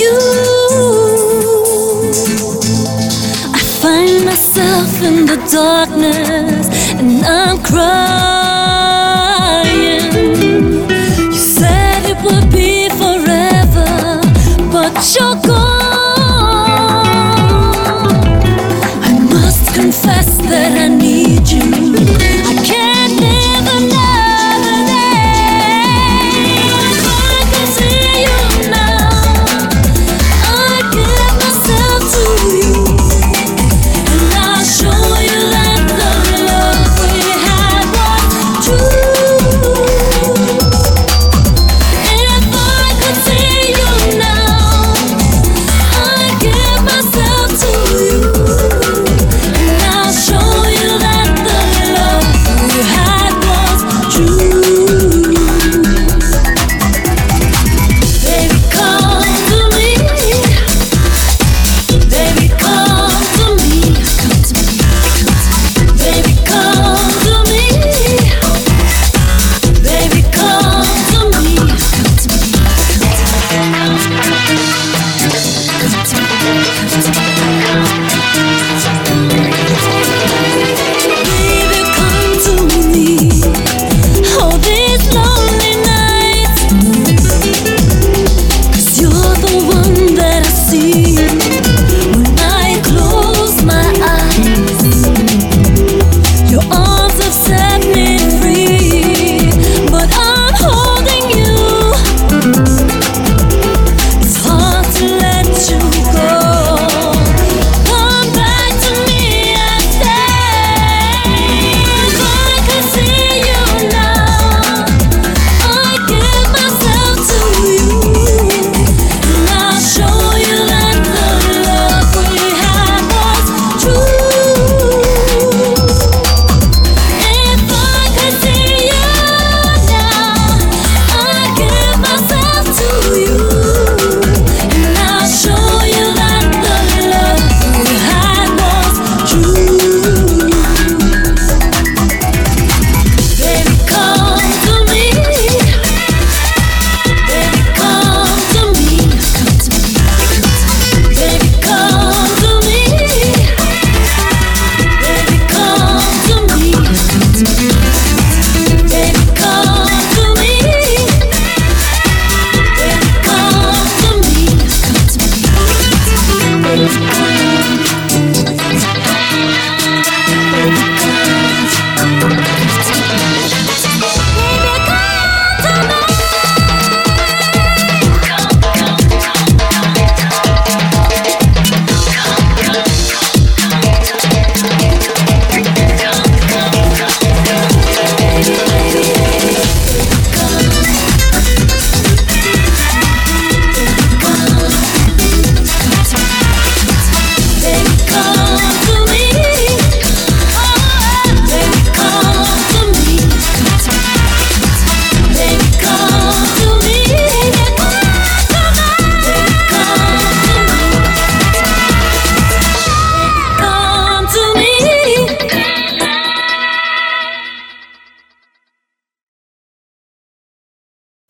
you. I find myself in the darkness and I'm crying. Baby,